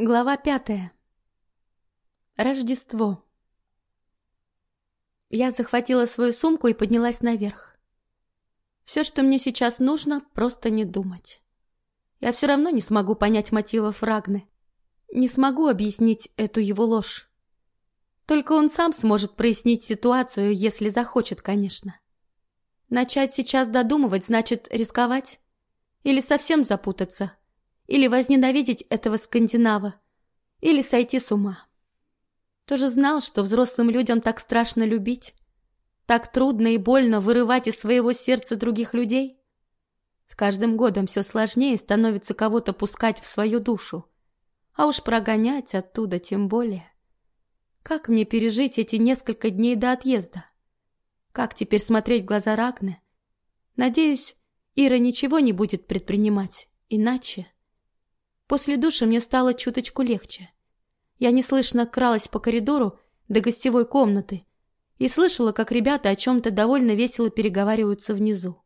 Глава пятая. Рождество. Я захватила свою сумку и поднялась наверх. Все, что мне сейчас нужно, просто не думать. Я все равно не смогу понять мотивов Рагны. Не смогу объяснить эту его ложь. Только он сам сможет прояснить ситуацию, если захочет, конечно. Начать сейчас додумывать значит рисковать. Или совсем запутаться – или возненавидеть этого скандинава, или сойти с ума. Тоже знал, что взрослым людям так страшно любить, так трудно и больно вырывать из своего сердца других людей. С каждым годом все сложнее становится кого-то пускать в свою душу, а уж прогонять оттуда тем более. Как мне пережить эти несколько дней до отъезда? Как теперь смотреть в глаза Рагны? Надеюсь, Ира ничего не будет предпринимать, иначе... После душа мне стало чуточку легче. Я неслышно кралась по коридору до гостевой комнаты и слышала, как ребята о чем-то довольно весело переговариваются внизу.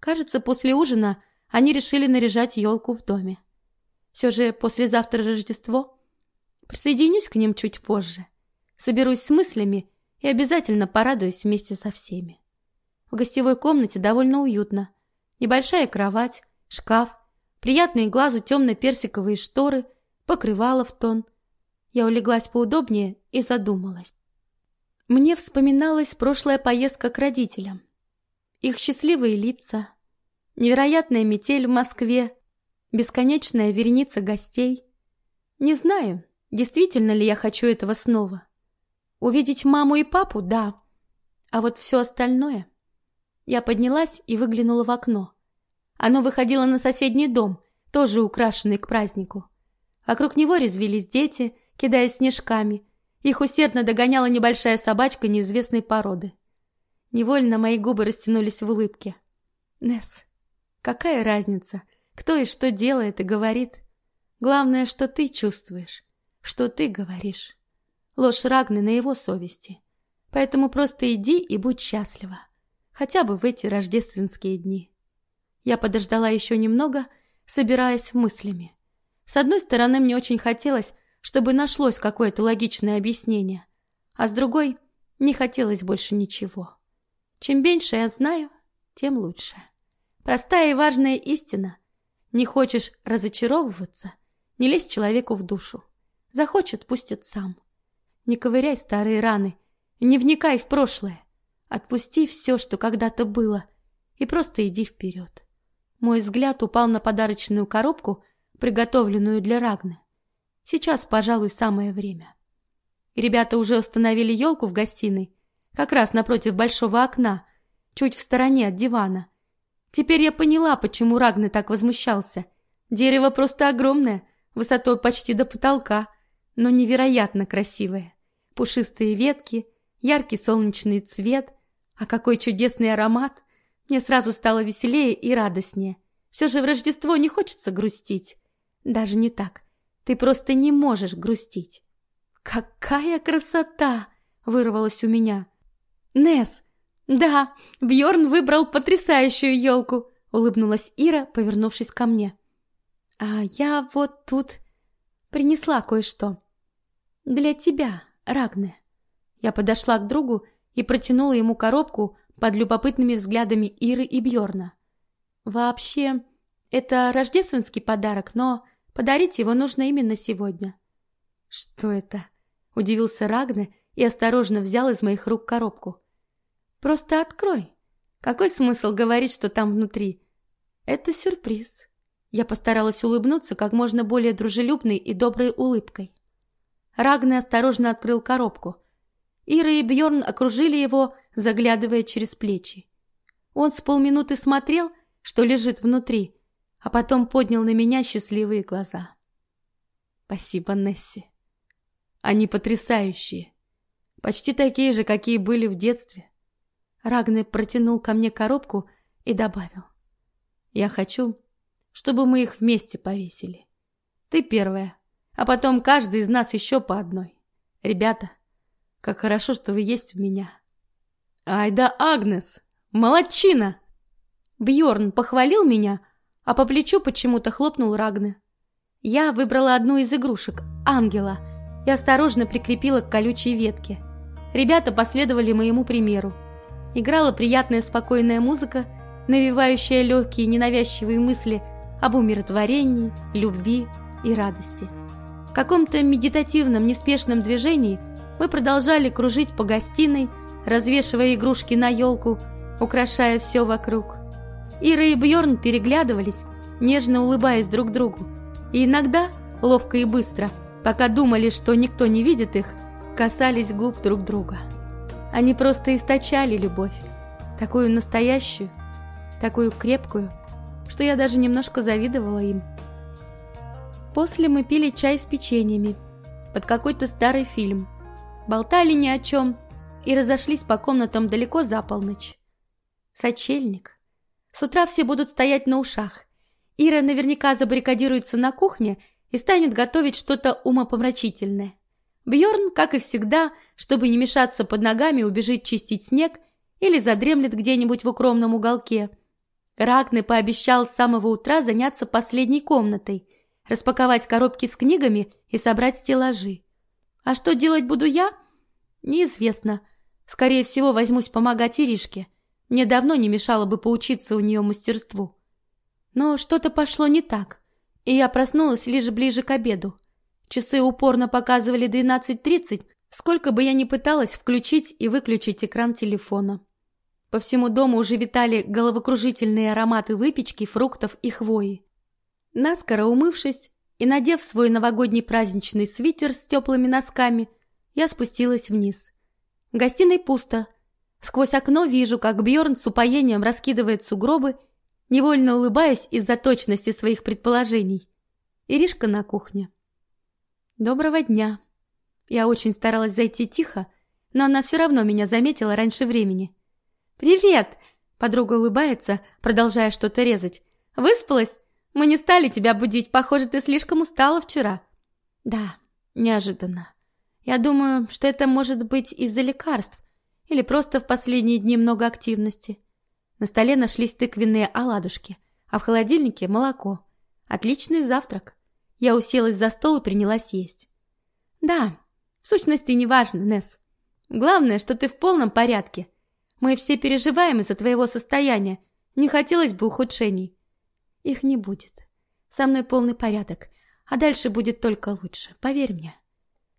Кажется, после ужина они решили наряжать елку в доме. Все же послезавтра Рождество. Присоединюсь к ним чуть позже. Соберусь с мыслями и обязательно порадуюсь вместе со всеми. В гостевой комнате довольно уютно. Небольшая кровать, шкаф приятные глазу темно-персиковые шторы, покрывало в тон. Я улеглась поудобнее и задумалась. Мне вспоминалась прошлая поездка к родителям. Их счастливые лица, невероятная метель в Москве, бесконечная вереница гостей. Не знаю, действительно ли я хочу этого снова. Увидеть маму и папу – да. А вот все остальное... Я поднялась и выглянула в окно. Оно выходило на соседний дом, тоже украшенный к празднику. Вокруг него резвились дети, кидаясь снежками. Их усердно догоняла небольшая собачка неизвестной породы. Невольно мои губы растянулись в улыбке. Несс, какая разница, кто и что делает и говорит? Главное, что ты чувствуешь, что ты говоришь. Ложь Рагны на его совести. Поэтому просто иди и будь счастлива. Хотя бы в эти рождественские дни. Я подождала еще немного, собираясь мыслями. С одной стороны, мне очень хотелось, чтобы нашлось какое-то логичное объяснение, а с другой не хотелось больше ничего. Чем меньше я знаю, тем лучше. Простая и важная истина. Не хочешь разочаровываться, не лезь человеку в душу. Захочет, пустит сам. Не ковыряй старые раны, не вникай в прошлое. Отпусти все, что когда-то было, и просто иди вперед. Мой взгляд упал на подарочную коробку, приготовленную для Рагны. Сейчас, пожалуй, самое время. Ребята уже установили елку в гостиной, как раз напротив большого окна, чуть в стороне от дивана. Теперь я поняла, почему Рагны так возмущался. Дерево просто огромное, высотой почти до потолка, но невероятно красивое. Пушистые ветки, яркий солнечный цвет, а какой чудесный аромат! Мне сразу стало веселее и радостнее. Все же в Рождество не хочется грустить. Даже не так. Ты просто не можешь грустить. Какая красота! Вырвалось у меня. Нес, да, Бьорн выбрал потрясающую елку, улыбнулась Ира, повернувшись ко мне. А я вот тут принесла кое-что. Для тебя, Рагне. Я подошла к другу и протянула ему коробку, под любопытными взглядами Иры и Бьорна. Вообще, это рождественский подарок, но подарить его нужно именно сегодня. Что это? Удивился Рагне и осторожно взял из моих рук коробку. Просто открой. Какой смысл говорить, что там внутри? Это сюрприз. Я постаралась улыбнуться как можно более дружелюбной и доброй улыбкой. Рагне осторожно открыл коробку. Ира и Бьорн окружили его, заглядывая через плечи. Он с полминуты смотрел, что лежит внутри, а потом поднял на меня счастливые глаза. Спасибо, Несси. Они потрясающие. Почти такие же, какие были в детстве. Рагне протянул ко мне коробку и добавил. Я хочу, чтобы мы их вместе повесили. Ты первая, а потом каждый из нас еще по одной. Ребята, как хорошо, что вы есть у меня. Ай да Агнес! Молодчина! Бьорн похвалил меня, а по плечу почему-то хлопнул Рагне. Я выбрала одну из игрушек – ангела, и осторожно прикрепила к колючей ветке. Ребята последовали моему примеру. Играла приятная спокойная музыка, навевающая легкие ненавязчивые мысли об умиротворении, любви и радости. В каком-то медитативном неспешном движении мы продолжали кружить по гостиной, развешивая игрушки на елку, украшая все вокруг. Ира и Бьорн переглядывались, нежно улыбаясь друг другу, и иногда, ловко и быстро, пока думали, что никто не видит их, касались губ друг друга. Они просто источали любовь, такую настоящую, такую крепкую, что я даже немножко завидовала им. После мы пили чай с печеньями под какой-то старый фильм, болтали ни о чем и разошлись по комнатам далеко за полночь. Сочельник. С утра все будут стоять на ушах. Ира наверняка забаррикадируется на кухне и станет готовить что-то умопомрачительное. Бьорн, как и всегда, чтобы не мешаться под ногами, убежит чистить снег или задремлет где-нибудь в укромном уголке. Рагны пообещал с самого утра заняться последней комнатой, распаковать коробки с книгами и собрать стеллажи. А что делать буду я? Неизвестно. Скорее всего, возьмусь помогать Иришке. Мне давно не мешало бы поучиться у нее мастерству. Но что-то пошло не так, и я проснулась лишь ближе к обеду. Часы упорно показывали 12.30, сколько бы я ни пыталась включить и выключить экран телефона. По всему дому уже витали головокружительные ароматы выпечки, фруктов и хвои. Наскоро умывшись и надев свой новогодний праздничный свитер с теплыми носками, я спустилась вниз. В гостиной пусто, Сквозь окно вижу, как Бьорн с упоением раскидывает сугробы, невольно улыбаясь из-за точности своих предположений. Иришка на кухне. Доброго дня. Я очень старалась зайти тихо, но она все равно меня заметила раньше времени. Привет! Подруга улыбается, продолжая что-то резать. Выспалась? Мы не стали тебя будить. Похоже, ты слишком устала вчера. Да, неожиданно. Я думаю, что это может быть из-за лекарств, или просто в последние дни много активности. На столе нашлись тыквенные оладушки, а в холодильнике молоко. Отличный завтрак. Я уселась за стол и принялась есть. Да, в сущности не важно, Несс. Главное, что ты в полном порядке. Мы все переживаем из-за твоего состояния. Не хотелось бы ухудшений. Их не будет. Со мной полный порядок, а дальше будет только лучше, поверь мне.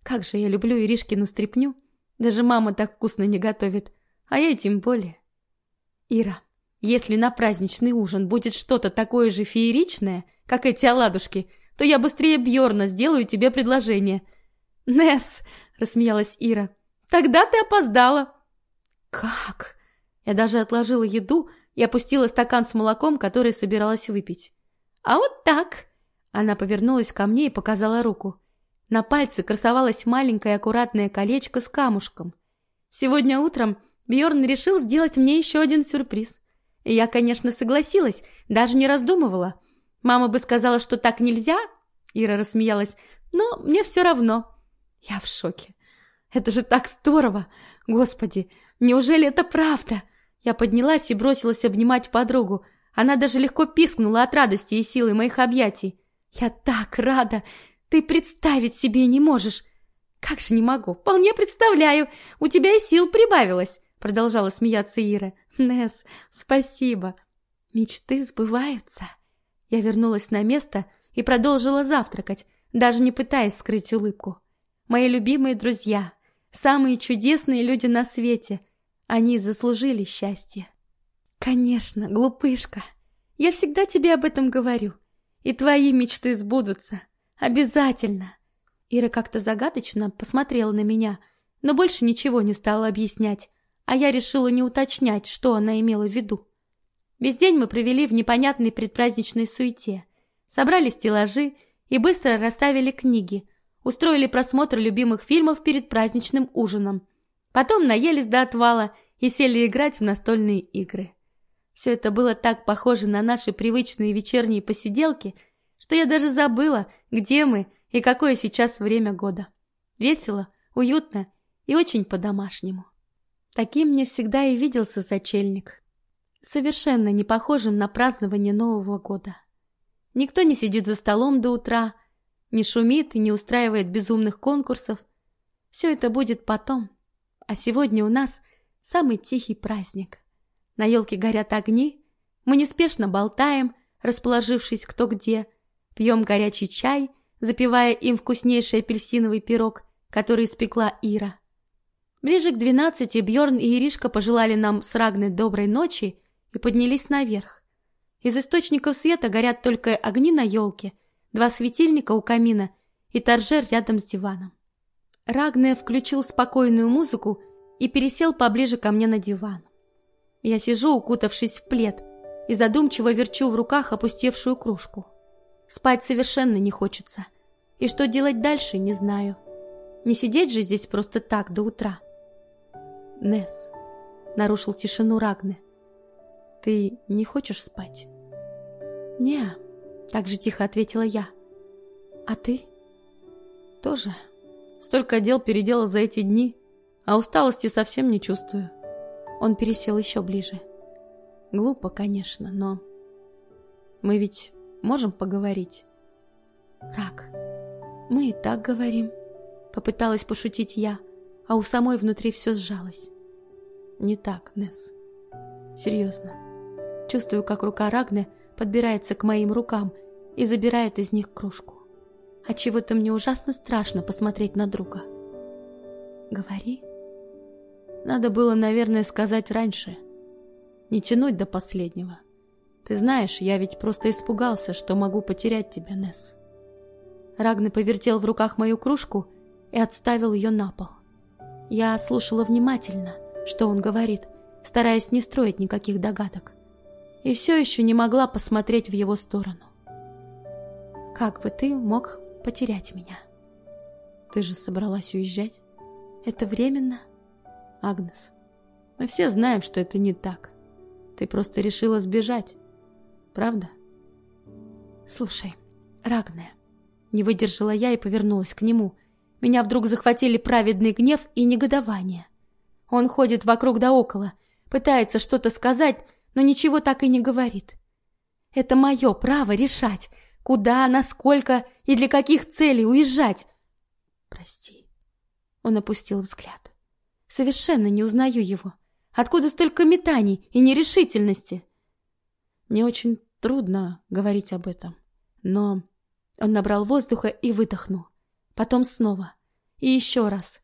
Как же я люблю Иришкину стряпню. Даже мама так вкусно не готовит, а я тем более. Ира, если на праздничный ужин будет что-то такое же фееричное, как эти оладушки, то я быстрее Бьорна сделаю тебе предложение. Несс, рассмеялась Ира. Тогда ты опоздала. Как? Я даже отложила еду и опустила стакан с молоком, который собиралась выпить. А вот так. Она повернулась ко мне и показала руку. На пальце красовалось маленькое аккуратное колечко с камушком. Сегодня утром Бьорн решил сделать мне еще один сюрприз. Я, конечно, согласилась, даже не раздумывала. Мама бы сказала, что так нельзя, Ира рассмеялась, но мне все равно. Я в шоке. Это же так здорово! Господи, неужели это правда? Я поднялась и бросилась обнимать подругу. Она даже легко пискнула от радости и силы моих объятий. Я так рада! Ты представить себе не можешь. Как же не могу? Вполне представляю. У тебя и сил прибавилось, продолжала смеяться Ира. Нес, спасибо. Мечты сбываются. Я вернулась на место и продолжила завтракать, даже не пытаясь скрыть улыбку. Мои любимые друзья, самые чудесные люди на свете, они заслужили счастье. Конечно, глупышка. Я всегда тебе об этом говорю. И твои мечты сбудутся. Обязательно. Ира как-то загадочно посмотрела на меня, но больше ничего не стала объяснять, а я решила не уточнять, что она имела в виду. Весь день мы провели в непонятной предпраздничной суете. Собрали стеллажи и быстро расставили книги, устроили просмотр любимых фильмов перед праздничным ужином. Потом наелись до отвала и сели играть в настольные игры. Все это было так похоже на наши привычные вечерние посиделки – что я даже забыла, где мы и какое сейчас время года. Весело, уютно и очень по-домашнему. Таким мне всегда и виделся сочельник. Совершенно не похожим на празднование Нового года. Никто не сидит за столом до утра, не шумит и не устраивает безумных конкурсов. Все это будет потом. А сегодня у нас самый тихий праздник. На елке горят огни, мы неспешно болтаем, расположившись кто где, пьем горячий чай, запивая им вкуснейший апельсиновый пирог, который испекла Ира. Ближе к двенадцати Бьорн и Иришка пожелали нам с Рагной доброй ночи и поднялись наверх. Из источников света горят только огни на елке, два светильника у камина и торжер рядом с диваном. Рагне включил спокойную музыку и пересел поближе ко мне на диван. Я сижу, укутавшись в плед, и задумчиво верчу в руках опустевшую кружку. Спать совершенно не хочется, и что делать дальше, не знаю. Не сидеть же здесь просто так до утра. Нес, нарушил тишину Рагне. Ты не хочешь спать? Не, так же тихо ответила я. А ты? Тоже. Столько дел передела за эти дни, а усталости совсем не чувствую. Он пересел еще ближе. Глупо, конечно, но... Мы ведь можем поговорить? Рак, мы и так говорим. Попыталась пошутить я, а у самой внутри все сжалось. Не так, Несс. Серьезно. Чувствую, как рука Рагны подбирается к моим рукам и забирает из них кружку. Отчего-то мне ужасно страшно посмотреть на друга. Говори. Надо было, наверное, сказать раньше. Не тянуть до последнего. Ты знаешь, я ведь просто испугался, что могу потерять тебя, Несс. Рагны повертел в руках мою кружку и отставил ее на пол. Я слушала внимательно, что он говорит, стараясь не строить никаких догадок. И все еще не могла посмотреть в его сторону. Как бы ты мог потерять меня. Ты же собралась уезжать? Это временно? Агнес, мы все знаем, что это не так. Ты просто решила сбежать. Правда? Слушай, Рагная, не выдержала я и повернулась к нему. Меня вдруг захватили праведный гнев и негодование. Он ходит вокруг да около, пытается что-то сказать, но ничего так и не говорит. Это мое право решать, Куда, насколько и для каких целей уезжать? Прости. Он опустил взгляд. Совершенно не узнаю его. Откуда столько метаний и нерешительности? Мне очень трудно говорить об этом. Но он набрал воздуха и выдохнул. Потом снова. И еще раз.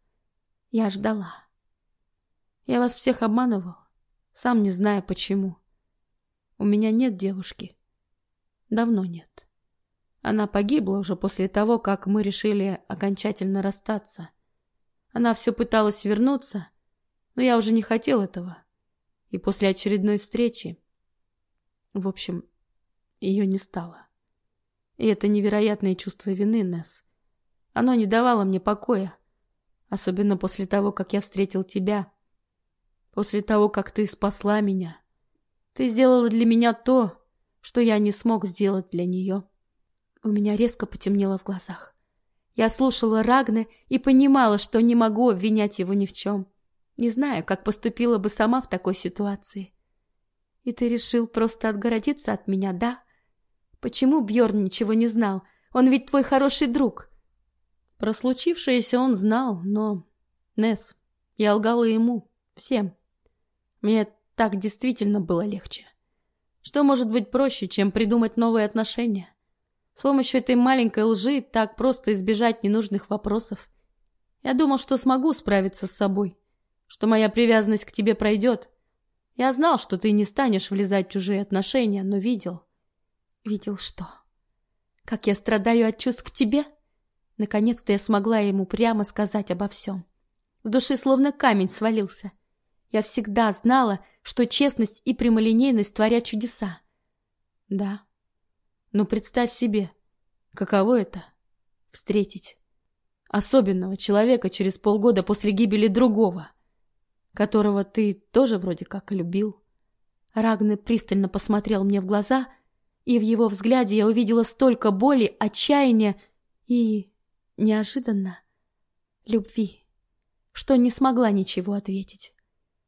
Я ждала. Я вас всех обманывал, сам не знаю почему. У меня нет девушки. Давно нет. Она погибла уже после того, как мы решили окончательно расстаться. Она все пыталась вернуться, но я уже не хотел этого. И после очередной встречи... В общем, ее не стало. И это невероятное чувство вины, Несс. Оно не давало мне покоя. Особенно после того, как я встретил тебя. После того, как ты спасла меня. Ты сделала для меня то, что я не смог сделать для нее. У меня резко потемнело в глазах. Я слушала Рагна и понимала, что не могу обвинять его ни в чем. Не знаю, как поступила бы сама в такой ситуации. И ты решил просто отгородиться от меня, да? Почему Бьорн ничего не знал? Он ведь твой хороший друг. Про случившееся он знал, но... Нес, я лгала ему. Всем. Мне так действительно было легче. Что может быть проще, чем придумать новые отношения? С помощью этой маленькой лжи так просто избежать ненужных вопросов. Я думал, что смогу справиться с собой, что моя привязанность к тебе пройдет. Я знал, что ты не станешь влезать в чужие отношения, но видел. Видел что? Как я страдаю от чувств к тебе? Наконец-то я смогла ему прямо сказать обо всем. С души словно камень свалился. Я всегда знала, что честность и прямолинейность творят чудеса. Да, но представь себе, каково это — встретить особенного человека через полгода после гибели другого, которого ты тоже вроде как любил. Рагны пристально посмотрел мне в глаза, и в его взгляде я увидела столько боли, отчаяния и, неожиданно, любви, что не смогла ничего ответить.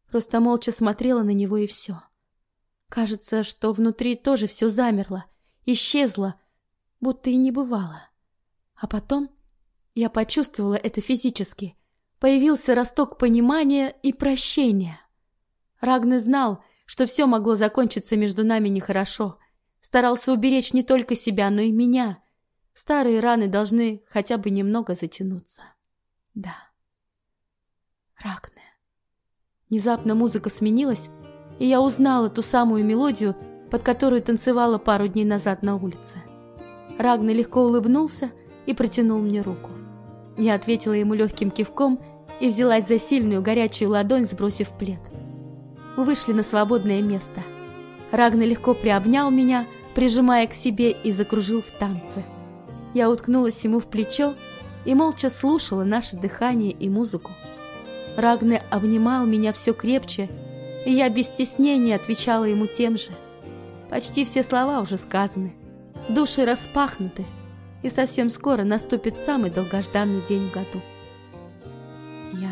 Просто молча смотрела на него и все. Кажется, что внутри тоже все замерло — исчезла, будто и не бывало. А потом я почувствовала это физически. Появился росток понимания и прощения. Рагны знал, что все могло закончиться между нами нехорошо. Старался уберечь не только себя, но и меня. Старые раны должны хотя бы немного затянуться. Да. Рагне. Внезапно музыка сменилась, и я узнала ту самую мелодию, под которую танцевала пару дней назад на улице. Рагна легко улыбнулся и протянул мне руку. Я ответила ему легким кивком и взялась за сильную горячую ладонь, сбросив плед. Мы вышли на свободное место. Рагна легко приобнял меня, прижимая к себе и закружил в танце. Я уткнулась ему в плечо и молча слушала наше дыхание и музыку. Рагне обнимал меня все крепче, и я без стеснения отвечала ему тем же. Почти все слова уже сказаны, души распахнуты, и совсем скоро наступит самый долгожданный день в году. Я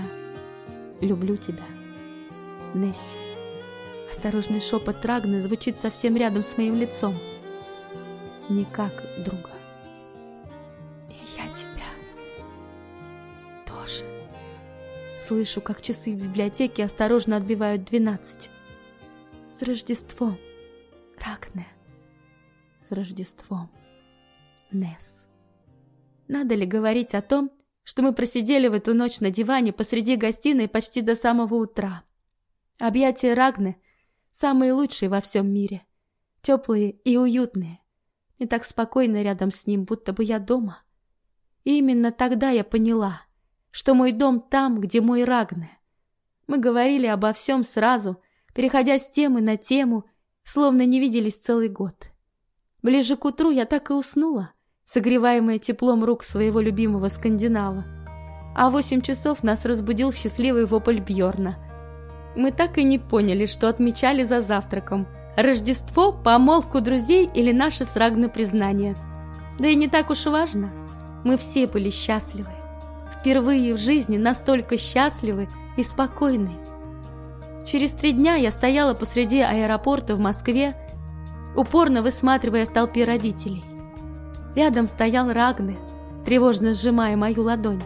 люблю тебя, Несси. Осторожный шепот Рагны звучит совсем рядом с моим лицом. Не как друга. И я тебя тоже. Слышу, как часы в библиотеке осторожно отбивают двенадцать. С Рождеством. С Рождеством, Несс. Надо ли говорить о том, что мы просидели в эту ночь на диване посреди гостиной почти до самого утра? Объятия Рагны Самые лучшие во всем мире. Теплые и уютные. И так спокойно рядом с ним, будто бы я дома. И именно тогда я поняла, что мой дом там, где мой Рагне. Мы говорили обо всем сразу, переходя с темы на тему, словно не виделись целый год. Ближе к утру я так и уснула, согреваемая теплом рук своего любимого скандинава. А в восемь часов нас разбудил счастливый вопль Бьорна — мы так и не поняли, что отмечали за завтраком. Рождество, помолвку друзей или наше с Рагной признание. Да и не так уж и важно. Мы все были счастливы. Впервые в жизни настолько счастливы и спокойны. Через три дня я стояла посреди аэропорта в Москве, упорно высматривая в толпе родителей. Рядом стоял Рагны, тревожно сжимая мою ладонь.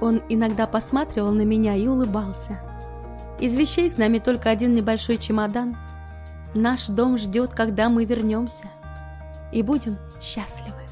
Он иногда посматривал на меня и улыбался. Из вещей с нами только один небольшой чемодан. Наш дом ждет, когда мы вернемся. И будем счастливы.